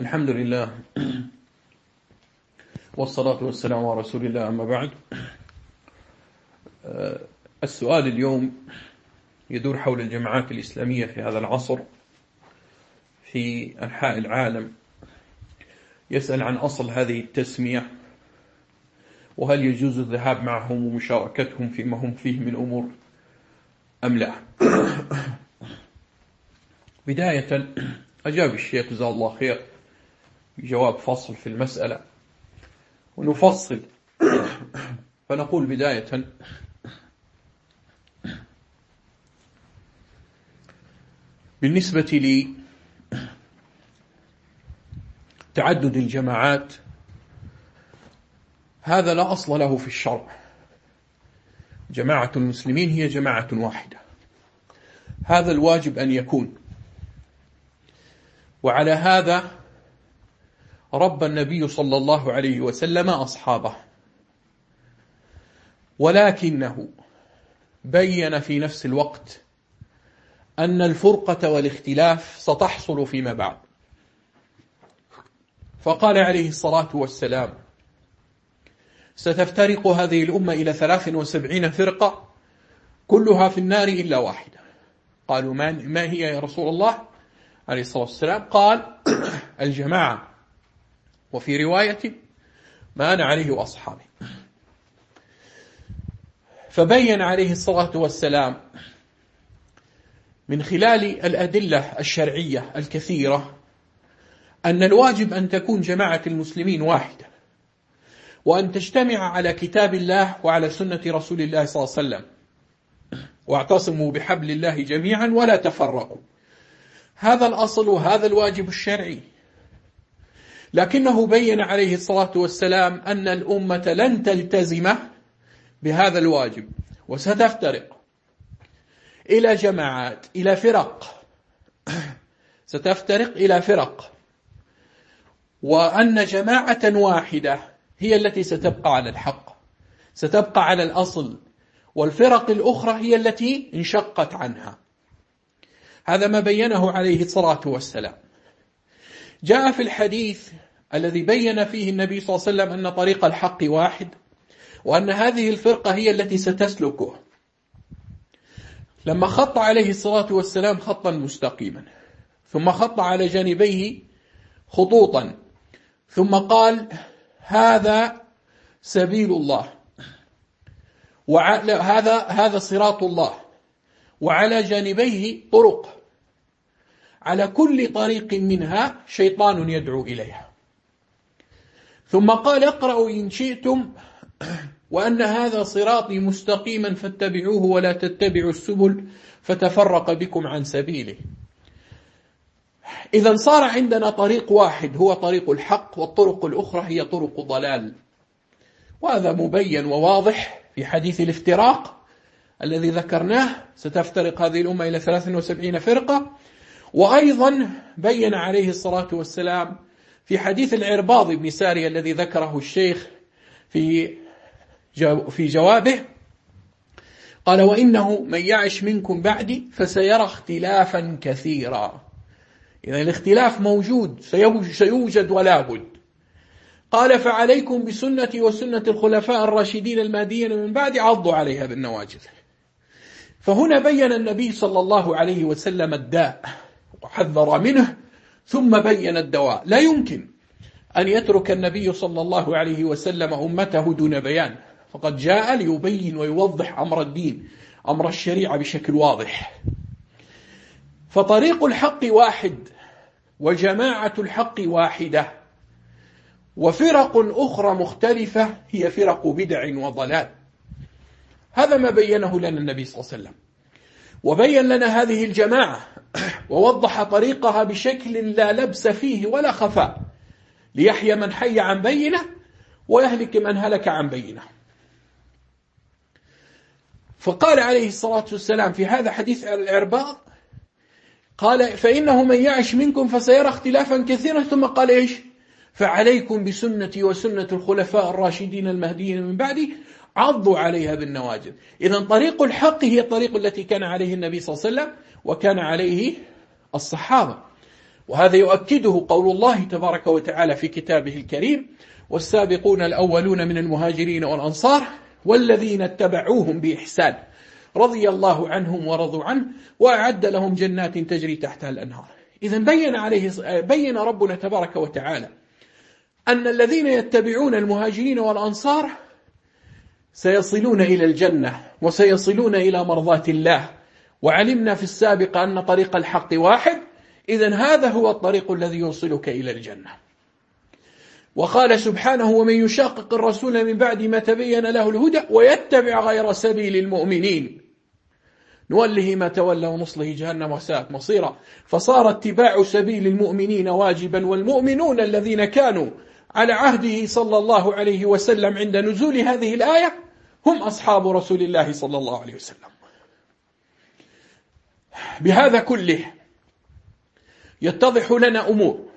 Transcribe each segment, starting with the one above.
الحمد لله والصلاة والسلام على رسول الله أما بعد. السؤال اليوم يدور حول الجماعات الإسلامية في هذا العصر في أنحاء العالم يسأل عن أصل هذه التسمية وهل يجوز الذهاب معهم ومشاركتهم فيما هم فيه من أمور أم لا؟ بداية أجاب الشيخ جزاه الله خير. بجواب فصل في المسألة. ونفصل. فنقول بداية. بالنسبة لي تعدد الجماعات هذا لا أصل له في الشرع. جماعة المسلمين هي جماعة واحدة. هذا الواجب أن يكون. وعلى هذا رب النبي صلى الله عليه وسلم أصحابه. ولكنه بين في نفس الوقت أن الفرقة والاختلاف ستحصل فيما بعد. فقال عليه الصلاة والسلام ستفترق هذه الأمة إلى ثلاث وسبعين فرقة كلها في النار إلا واحدة. قالوا ما هي يا رسول الله؟ عليه الصلاة والسلام قال الجماعة وفي رواية ما أنا عليه وأصحابي فبين عليه الصلاة والسلام من خلال الأدلة الشرعية الكثيرة أن الواجب أن تكون جماعة المسلمين واحدة وأن تجتمع على كتاب الله وعلى سنة رسول الله صلى الله عليه وسلم. واعتصموا بحبل الله جميعا ولا تفرقوا. هذا الأصل وهذا الواجب الشرعي. لكنه بين عليه الصلاة والسلام أن الأمة لن تلتزم بهذا الواجب وستفترق. إلى جماعات إلى فرق. ستفترق إلى فرق. وأن جماعة واحدة هي التي ستبقى على الحق ستبقى على الأصل والفرق الأخرى هي التي انشقت عنها. هذا ما بينه عليه الصلاة والسلام. جاء في الحديث الذي بين فيه النبي صلى الله عليه وسلم أن طريق الحق واحد وأن هذه الفرقة هي التي ستسلكه. لما خط عليه الصلاة والسلام خطا مستقيما ثم خط على جانبيه خطوطا ثم قال هذا سبيل الله وهذا هذا صراط الله وعلى جانبيه طرق. على كل طريق منها شيطان يدعو إليها. ثم قال اقرأوا إن شئتم وأن هذا صراطي مستقيما فاتبعوه ولا تتبعوا السبل فتفرق بكم عن سبيله. إذا صار عندنا طريق واحد هو طريق الحق والطرق الأخرى هي طرق ضلال. وهذا مبين وواضح في حديث الافتراق الذي ذكرناه. ستفترق هذه الأمة إلى 73 فرقة. وأيضا بين عليه الصلاة والسلام في حديث العرباض بن ساري الذي ذكره الشيخ في في جوابه قال وإنه من يعش منكم بعدي فسيرى اختلافا كثيرا. إذا الاختلاف موجود سيوجد ولا بد. قال فعليكم بسنتي وسنة الخلفاء الراشدين المهديين من بعد عضوا عليها بالنواجذ. فهنا بين النبي صلى الله عليه وسلم الداء. وحذر منه ثم بين الدواء. لا يمكن أن يترك النبي صلى الله عليه وسلم أمته دون بيان. فقد جاء ليبين ويوضح أمر الدين أمر الشريعة بشكل واضح. فطريق الحق واحد وجماعة الحق واحدة وفرق أخرى مختلفة هي فرق بدع وضلال. هذا ما بينه لنا النبي صلى الله عليه وسلم. وبين لنا هذه الجماعة ووضح طريقها بشكل لا لبس فيه ولا خفاء. ليحيى من حي عن بينة ويهلك من هلك عن بينة. فقال عليه الصلاة والسلام في هذا حديث الإرباط قال فإنه من يعش منكم فسيرى اختلافا كثيرا. ثم قال إيش؟ فعليكم بسنتي وسنة الخلفاء الراشدين المهديين من بعدي عضوا عليها بالنواجذ. إذا طريق الحق هي الطريق التي كان عليه النبي صلى الله عليه وسلم وكان عليه الصحابة. وهذا يؤكده قول الله تبارك وتعالى في كتابه الكريم والسابقون الأولون من المهاجرين والأنصار والذين اتبعوهم بإحسان رضي الله عنهم ورضوا عنه وأعد لهم جنات تجري تحتها الأنهار. إذا بين عليه بين ربنا تبارك وتعالى أن الذين يتبعون المهاجرين والأنصار سيصلون إلى الجنة وسيصلون إلى مرضاة الله. وعلمنا في السابق أن طريق الحق واحد. إذا هذا هو الطريق الذي يوصلك إلى الجنة. وقال سبحانه ومن يشاقق الرسول من بعد ما تبين له الهدى ويتبع غير سبيل المؤمنين. نوله ما تولى ونصله جهنم وساءت مصيرا. فصار اتباع سبيل المؤمنين واجبا والمؤمنون الذين كانوا على عهده صلى الله عليه وسلم عند نزول هذه الآية هم أصحاب رسول الله صلى الله عليه وسلم. بهذا كله يتضح لنا أمور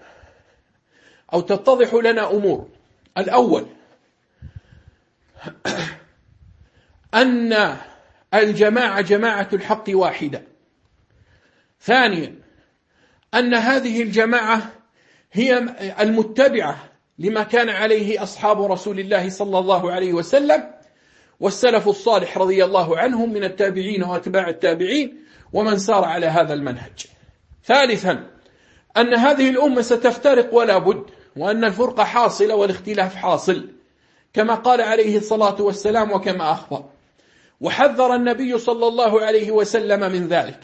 أو تتضح لنا أمور. الأول أن الجماعة جماعة الحق واحدة. ثانيا أن هذه الجماعة هي المتبعة لما كان عليه أصحاب رسول الله صلى الله عليه وسلم والسلف الصالح رضي الله عنهم من التابعين واتباع التابعين ومن سار على هذا المنهج. ثالثا أن هذه الأمة ستفترق ولا بد وأن الفرقة حاصلة والاختلاف حاصل كما قال عليه الصلاة والسلام وكما أخبر. وحذر النبي صلى الله عليه وسلم من ذلك.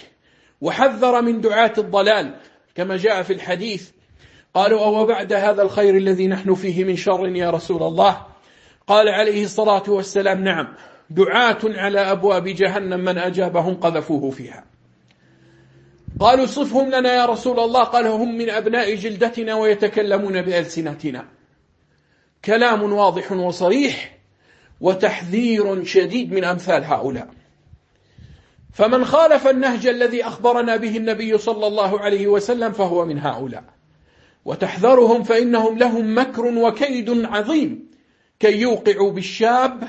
وحذر من دعاة الضلال كما جاء في الحديث قالوا أو بعد هذا الخير الذي نحن فيه من شر يا رسول الله؟ قال عليه الصلاة والسلام نعم دعاة على أبواب جهنم من أجابهم قذفوه فيها. قالوا صفهم لنا يا رسول الله. قال هم من أبناء جلدتنا ويتكلمون بألسنتنا. كلام واضح وصريح وتحذير شديد من أمثال هؤلاء. فمن خالف النهج الذي أخبرنا به النبي صلى الله عليه وسلم فهو من هؤلاء. وتحذرهم فإنهم لهم مكر وكيد عظيم. كي يوقعوا بالشاب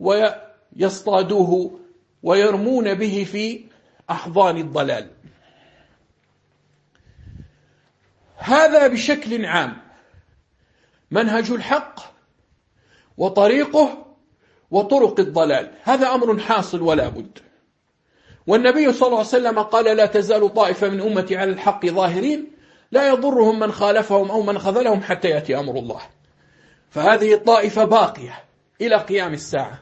ويصطادوه ويرمون به في أحضان الضلال. هذا بشكل عام. منهج الحق وطريقه وطرق الضلال. هذا أمر حاصل ولا بد. والنبي صلى الله عليه وسلم قال لا تزال طائفة من أمتي على الحق ظاهرين لا يضرهم من خالفهم أو من خذلهم حتى يأتي أمر الله. فهذه الطائفة باقية إلى قيام الساعة.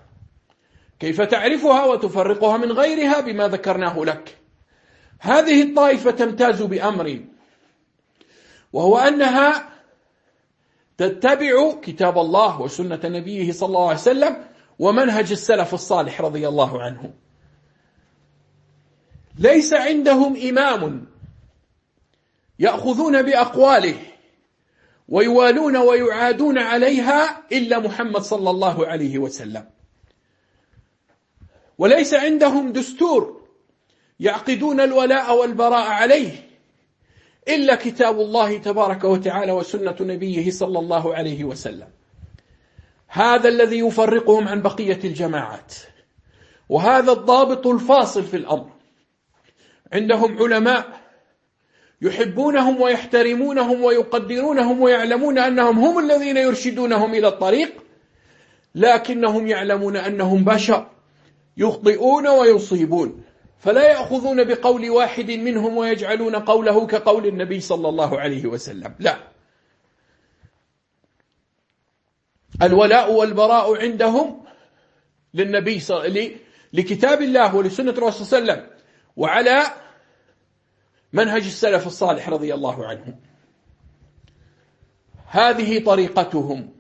كيف تعرفها وتفرقها من غيرها بما ذكرناه لك؟ هذه الطائفة تمتاز بأمر وهو أنها تتبع كتاب الله وسنة نبيه صلى الله عليه وسلم ومنهج السلف الصالح رضي الله عنه. ليس عندهم إمام يأخذون بأقواله ويوالون ويعادون عليها إلا محمد صلى الله عليه وسلم. وليس عندهم دستور يعقدون الولاء والبراء عليه إلا كتاب الله تبارك وتعالى وسنة نبيه صلى الله عليه وسلم. هذا الذي يفرقهم عن بقية الجماعات. وهذا الضابط الفاصل في الأمر. عندهم علماء يحبونهم ويحترمونهم ويقدرونهم ويعلمون أنهم هم الذين يرشدونهم إلى الطريق لكنهم يعلمون أنهم بشر يخطئون ويصيبون. فلا يأخذون بقول واحد منهم ويجعلون قوله كقول النبي صلى الله عليه وسلم. لا. الولاء والبراء عندهم للنبي صلى لكتاب الله ولسنة الرسول صلى الله عليه وسلم وعلى منهج السلف الصالح رضي الله عنهم هذه طريقتهم.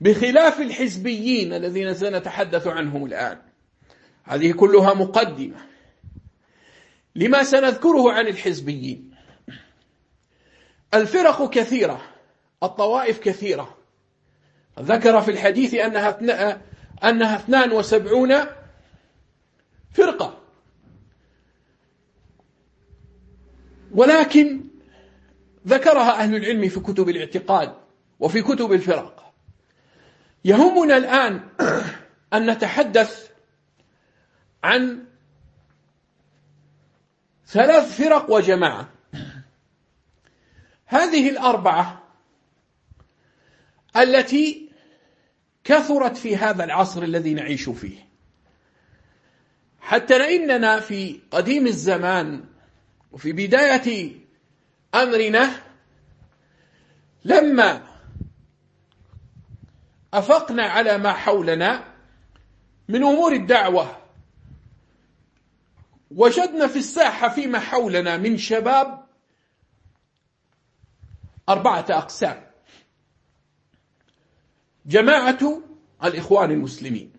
بخلاف الحزبيين الذين سنتحدث عنهم الآن. هذه كلها مقدمة. لما سنذكره عن الحزبيين. الفرق كثيرة. الطوائف كثيرة. ذكر في الحديث أنها أنها 72 فرقة. ولكن ذكرها أهل العلم في كتب الاعتقاد وفي كتب الفرق يهمنا الآن أن نتحدث عن ثلاث فرق وجماعة. هذه الأربعة التي كثرت في هذا العصر الذي نعيش فيه. حتى إننا في قديم الزمان وفي بداية أمرنا لما أفقنا على ما حولنا من أمور الدعوة وجدنا في الساحة فيما حولنا من شباب أربعة أقسام. جماعة الإخوان المسلمين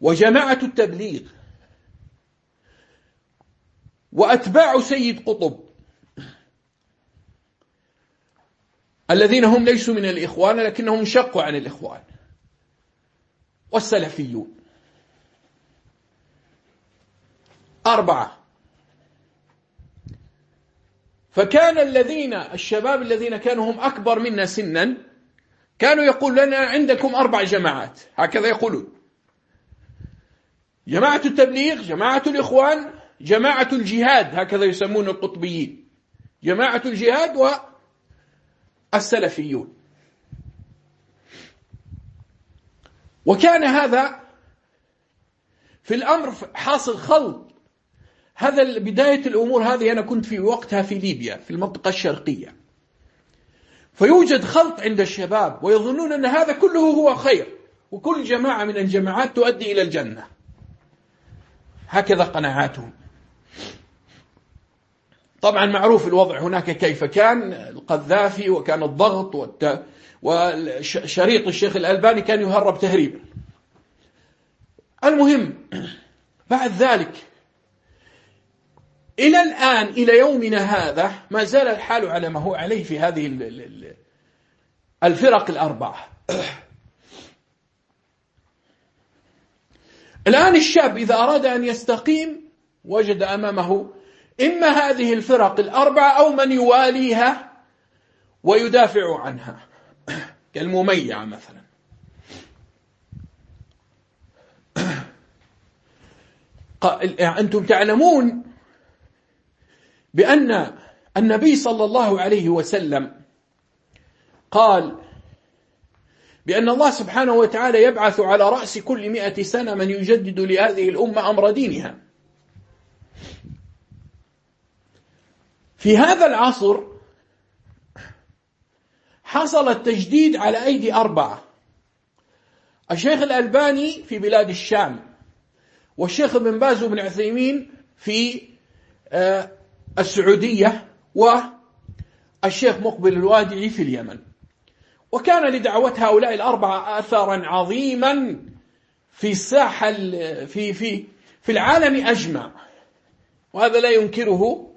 وجماعة التبليغ وأتباع سيد قطب. الذين هم ليسوا من الإخوان لكنهم انشقوا عن الإخوان. والسلفيون. أربعة. فكان الذين الشباب الذين كانوا هم أكبر منا سنا كانوا يقول لنا عندكم أربع جماعات. هكذا يقولون. جماعة التبليغ جماعة الإخوان جماعة الجهاد هكذا يسمون القطبيين. جماعة الجهاد والسلفيون وكان هذا في الأمر حاصل خلط. هذا بداية الأمور هذه أنا كنت في وقتها في ليبيا في المنطقة الشرقية. فيوجد خلط عند الشباب ويظنون أن هذا كله هو خير وكل جماعة من الجماعات تؤدي إلى الجنة. هكذا قناعاتهم. طبعا معروف الوضع هناك كيف كان القذافي وكان الضغط والت... وشريط الشيخ الألباني كان يهرب تهريبا. المهم بعد ذلك إلى الآن إلى يومنا هذا ما زال الحال على ما هو عليه في هذه الفرق الأربعة. الآن الشاب إذا أراد أن يستقيم وجد أمامه إما هذه الفرق الأربعة أو من يواليها ويدافع عنها. كالمميع مثلا. أنتم تعلمون بأن النبي صلى الله عليه وسلم قال بأن الله سبحانه وتعالى يبعث على رأس كل مئة سنة من يجدد لهذه الأمة أمر دينها. في هذا العصر حصل التجديد على أيدي أربعة. الشيخ الألباني في بلاد الشام والشيخ ابن باز وابن عثيمين في آه، السعودية والشيخ مقبل الوادعي في اليمن. وكان لدعوة هؤلاء الأربعة آثارا عظيما في الساحة في في في العالم أجمع. وهذا لا ينكره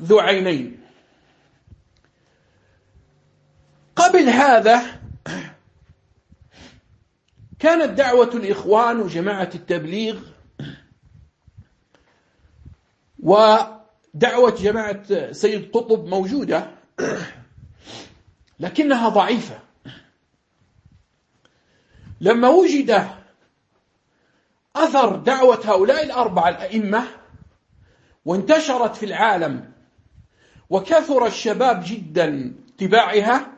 ذو عينين. قبل هذا كانت دعوة الإخوان وجماعة التبليغ ودعوة جماعة سيد قطب موجودة لكنها ضعيفة. لما وجد أثر دعوة هؤلاء الأربعة الأئمة وانتشرت في العالم وكثر الشباب جدا اتباعها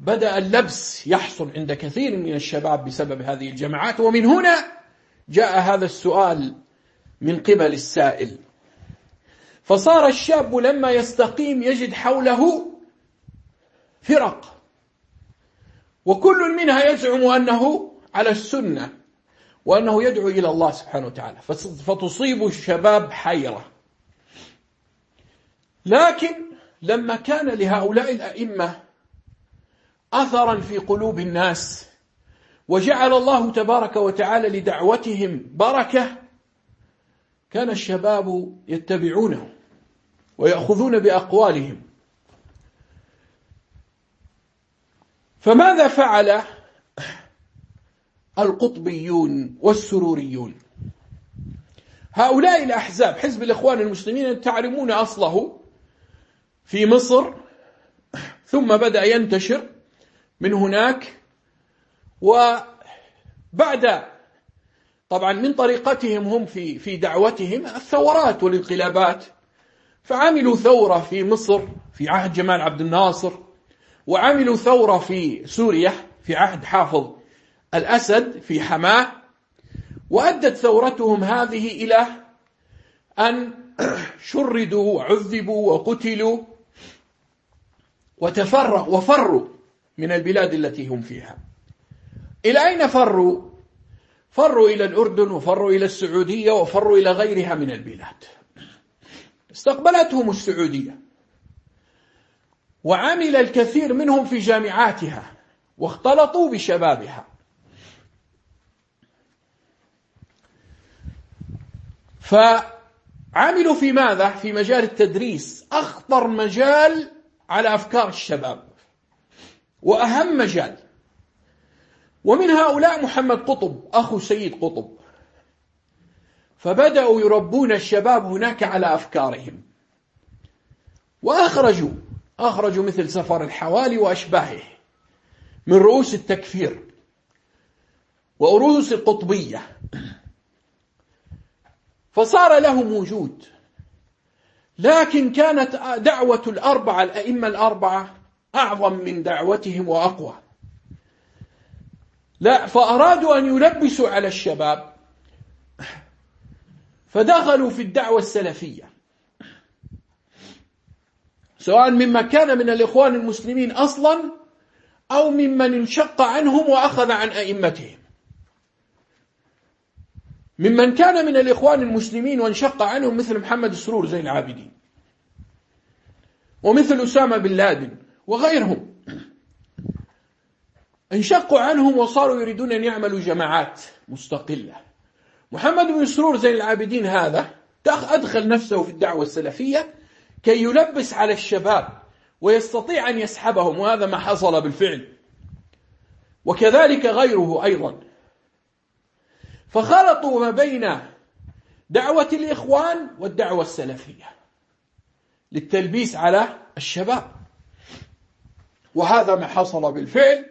بدأ اللبس يحصل عند كثير من الشباب بسبب هذه الجماعات. ومن هنا جاء هذا السؤال من قبل السائل. فصار الشاب لما يستقيم يجد حوله فرق وكل منها يزعم أنه على السنة. وأنه يدعو إلى الله سبحانه وتعالى. فتصيب الشباب حيرة. لكن لما كان لهؤلاء الأئمة أثرا في قلوب الناس وجعل الله تبارك وتعالى لدعوتهم بركة كان الشباب يتبعونه ويأخذون بأقوالهم. فماذا فعل؟ القطبيون والسروريون. هؤلاء الأحزاب حزب الإخوان المسلمين تعلمون أصله في مصر ثم بدأ ينتشر من هناك وبعد طبعا من طريقتهم هم في في دعوتهم الثورات والانقلابات. فعملوا ثورة في مصر في عهد جمال عبد الناصر وعملوا ثورة في سوريا في عهد حافظ الأسد في حماة وأدت ثورتهم هذه إلى أن شردوا وعذبوا وقتلوا وتفرغ وفروا من البلاد التي هم فيها. إلى أين فروا؟ فروا إلى الأردن وفروا إلى السعودية وفروا إلى غيرها من البلاد. استقبلتهم السعودية وعمل الكثير منهم في جامعاتها واختلطوا بشبابها. فعملوا في ماذا؟ في مجال التدريس. أخطر مجال على أفكار الشباب. وأهم مجال. ومن هؤلاء محمد قطب أخو سيد قطب. فبدأوا يربون الشباب هناك على أفكارهم. وأخرجوا. أخرجوا مثل سفر الحوالي وأشباهه من رؤوس التكفير. ورؤوس القطبية. فصار لهم وجود. لكن كانت دعوة الأربعة الأئمة الأربعة أعظم من دعوتهم وأقوى. لا فأرادوا أن يلبسوا على الشباب فدخلوا في الدعوة السلفية. سواء مما كان من الإخوان المسلمين أصلا أو ممن انشق عنهم وأخذ عن أئمتهم. ممن كان من الإخوان المسلمين وانشق عنهم مثل محمد السرور زين العابدين ومثل أسامة بن لادن وغيرهم. انشقوا عنهم وصاروا يريدون أن يعملوا جماعات مستقلة. محمد بن سرور زين العابدين هذا أدخل نفسه في الدعوة السلفية كي يلبس على الشباب ويستطيع أن يسحبهم وهذا ما حصل بالفعل. وكذلك غيره أيضا. فخلطوا ما بين دعوة الإخوان والدعوة السلفية للتلبيس على الشباب. وهذا ما حصل بالفعل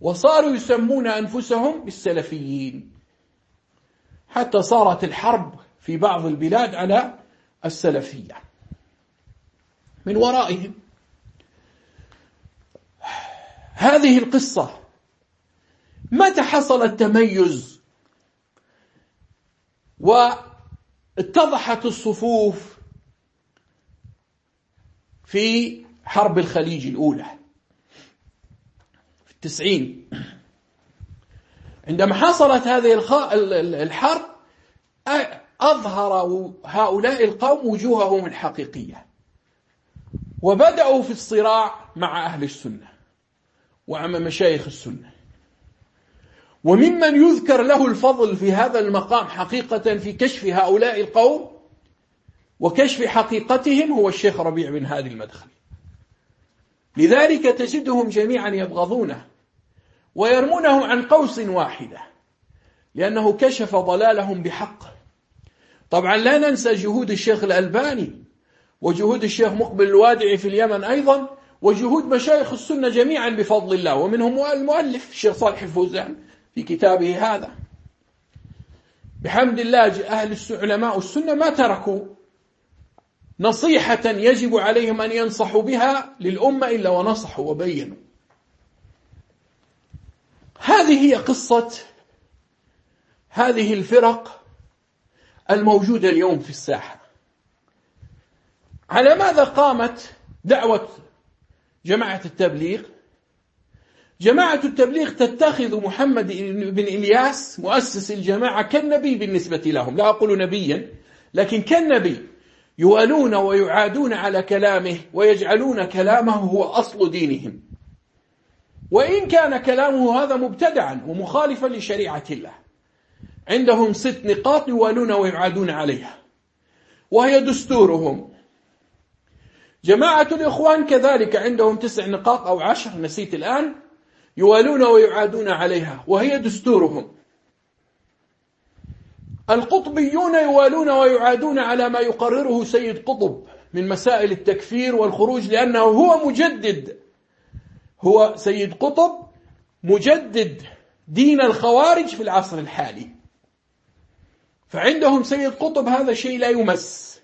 وصاروا يسمون أنفسهم بالسلفيين. حتى صارت الحرب في بعض البلاد على السلفية. من ورائهم. هذه القصة متى حصل التميز واتضحت الصفوف في حرب الخليج الأولى في التسعين. عندما حصلت هذه الحرب أظهر هؤلاء القوم وجوههم الحقيقية وبدأوا في الصراع مع أهل السنة ومع مشايخ السنة. وممن يذكر له الفضل في هذا المقام حقيقة في كشف هؤلاء القوم وكشف حقيقتهم هو الشيخ ربيع بن هادي المدخلي. لذلك تجدهم جميعا يبغضونه ويرمونه عن قوس واحدة لأنه كشف ضلالهم بحق. طبعا لا ننسى جهود الشيخ الألباني وجهود الشيخ مقبل الوادعي في اليمن أيضا وجهود مشايخ السنة جميعا بفضل الله ومنهم المؤلف الشيخ صالح الفوزان في كتابه هذا. بحمد الله أهل علماء السنة ما تركوا نصيحة يجب عليهم أن ينصحوا بها للأمة إلا ونصحوا وبينوا. هذه هي قصة هذه الفرق الموجودة اليوم في الساحة. على ماذا قامت دعوة جماعة التبليغ؟ جماعة التبليغ تتخذ محمد بن إلياس مؤسس الجماعة كالنبي بالنسبة لهم. لا أقول نبيا لكن كالنبي يوالون ويعادون على كلامه ويجعلون كلامه هو أصل دينهم. وإن كان كلامه هذا مبتدعا ومخالفا لشريعة الله عندهم ست نقاط يوالون ويعادون عليها وهي دستورهم. جماعة الإخوان كذلك عندهم تسع نقاط أو عشر نسيت الآن. يوالون ويعادون عليها وهي دستورهم. القطبيون يوالون ويعادون على ما يقرره سيد قطب من مسائل التكفير والخروج لأنه هو مجدد. هو سيد قطب مجدد دين الخوارج في العصر الحالي. فعندهم سيد قطب هذا شيء لا يمس.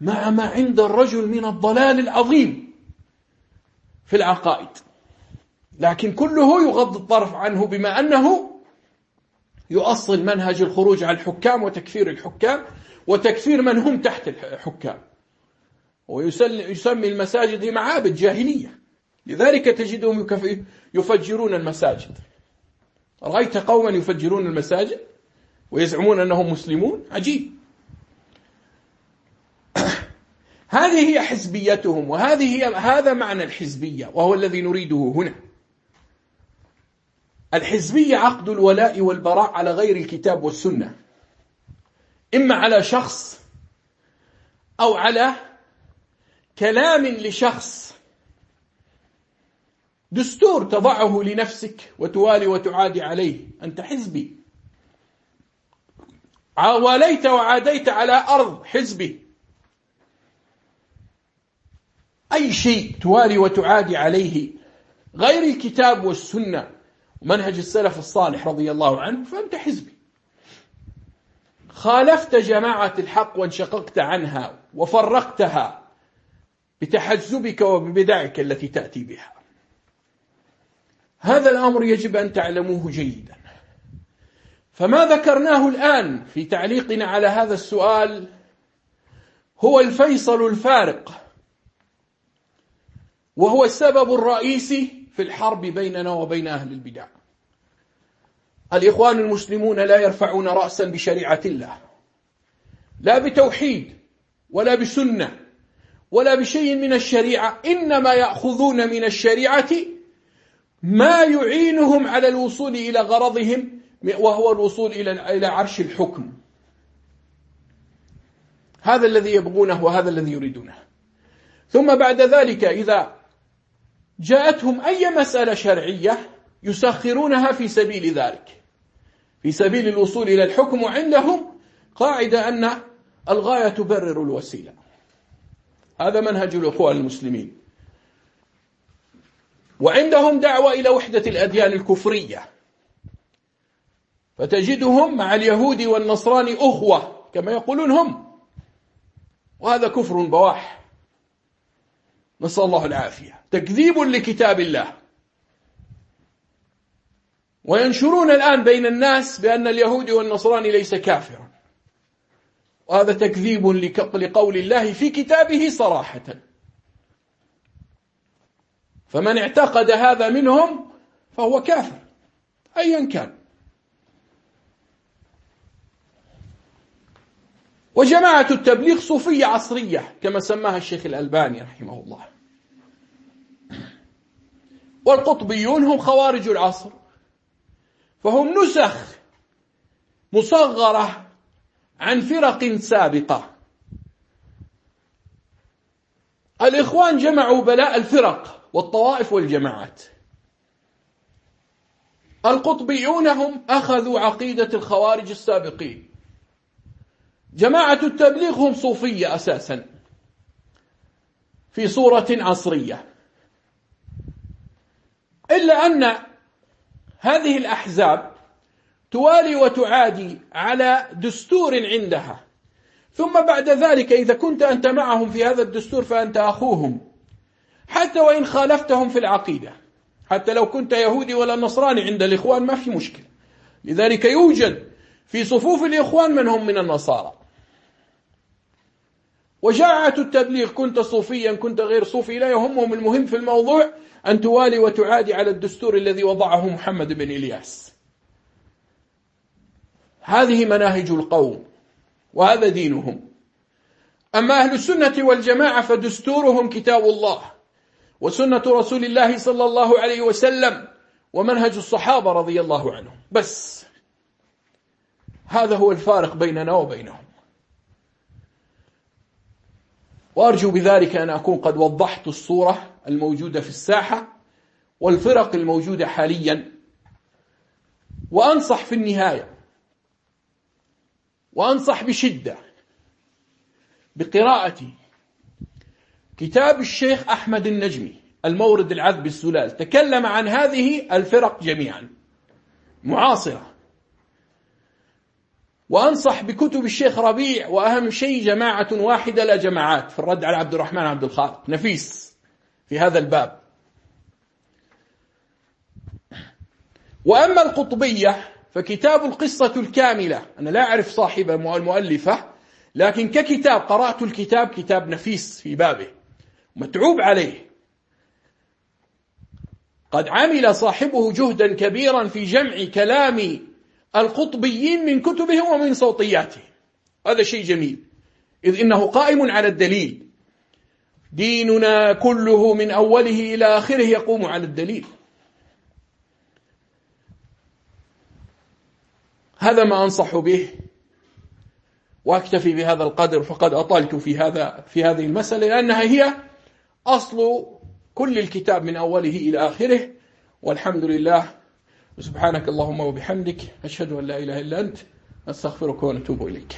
مع ما عند الرجل من الضلال العظيم في العقائد. لكن كله يغض الطرف عنه بما أنه يؤصل منهج الخروج على الحكام وتكفير الحكام وتكفير من هم تحت الحكام. ويسمي المساجد معابد جاهلية. لذلك تجدهم يفجرون المساجد. رأيت قوما يفجرون المساجد ويزعمون أنهم مسلمون؟ عجيب. هذه هي حزبيتهم وهذه هي هذا معنى الحزبية وهو الذي نريده هنا. الحزبية عقد الولاء والبراء على غير الكتاب والسنة. إما على شخص أو على كلام لشخص. دستور تضعه لنفسك وتوالي وتعادي عليه. أنت حزبي. واليت وعاديت على أرض حزبي. أي شيء توالي وتعادي عليه غير الكتاب والسنة. ومنهج السلف الصالح رضي الله عنه فأنت حزبي. خالفت جماعة الحق وانشققت عنها وفرقتها بتحزبك وببدعك التي تأتي بها. هذا الأمر يجب أن تعلموه جيدا. فما ذكرناه الآن في تعليقنا على هذا السؤال هو الفيصل الفارق وهو السبب الرئيسي في الحرب بيننا وبين أهل البدع. الإخوان المسلمون لا يرفعون رأسا بشريعة الله. لا بتوحيد ولا بسنة ولا بشيء من الشريعة إنما يأخذون من الشريعة ما يعينهم على الوصول إلى غرضهم وهو الوصول إلى عرش الحكم. هذا الذي يبغونه وهذا الذي يريدونه. ثم بعد ذلك إذا جاءتهم أي مسألة شرعية يسخرونها في سبيل ذلك. في سبيل الوصول إلى الحكم عندهم قاعدة أن الغاية تبرر الوسيلة. هذا منهج الأخوة المسلمين. وعندهم دعوة إلى وحدة الأديان الكفرية. فتجدهم مع اليهود والنصراني أخوة كما يقولون هم. وهذا كفر بواح. نسأل الله العافية. تكذيب لكتاب الله. وينشرون الآن بين الناس بأن اليهودي والنصراني ليس كافرا. وهذا تكذيب لقول الله في كتابه صراحة. فمن اعتقد هذا منهم فهو كافر. أيا كان. وجماعة التبليغ صوفية عصرية كما سماها الشيخ الألباني رحمه الله. والقطبيون هم خوارج العصر فهم نسخ مصغرة عن فرق سابقة. الإخوان جمعوا بلاء الفرق والطوائف والجماعات. القطبيون هم أخذوا عقيدة الخوارج السابقين. جماعة التبليغ هم صوفية أساسا في صورة عصرية. إلا أن هذه الأحزاب توالي وتعادي على دستور عندها. ثم بعد ذلك إذا كنت أنت معهم في هذا الدستور فأنت أخوهم. حتى وإن خالفتهم في العقيدة. حتى لو كنت يهودي ولا نصراني عند الإخوان ما في مشكلة. لذلك يوجد في صفوف الإخوان من هم من النصارى. وجاعة التبليغ كنت صوفيا كنت غير صوفي لا يهمهم المهم في الموضوع أن توالي وتعادي على الدستور الذي وضعه محمد بن إلياس. هذه مناهج القوم وهذا دينهم. أما أهل السنة والجماعة فدستورهم كتاب الله وسنة رسول الله صلى الله عليه وسلم ومنهج الصحابة رضي الله عنهم. بس هذا هو الفارق بيننا وبينهم. وأرجو بذلك أن أكون قد وضحت الصورة الموجودة في الساحة والفرق الموجودة حاليا. وأنصح في النهاية وأنصح بشدة بقراءة كتاب الشيخ أحمد النجمي المورد العذب السلال تكلم عن هذه الفرق جميعا معاصرة. وأنصح بكتب الشيخ ربيع وأهم شيء جماعة واحدة لا جماعات في الرد على عبد الرحمن عبد الخالق نفيس في هذا الباب. وأما القطبية فكتاب القصة الكاملة أنا لا أعرف صاحب المؤلفة لكن ككتاب قرأت الكتاب كتاب نفيس في بابه متعوب عليه. قد عمل صاحبه جهدا كبيرا في جمع كلام القطبيين من كتبه ومن صوتياته. هذا شيء جميل. إذ إنه قائم على الدليل. ديننا كله من أوله إلى آخره يقوم على الدليل. هذا ما أنصح به وأكتفي بهذا القدر فقد أطلت في هذا في هذه المسألة لأنها هي أصل كل الكتاب من أوله إلى آخره والحمد لله سبحانك اللهم وبحمدك أشهد أن لا إله إلا أنت أستغفرك ونتوب إليك.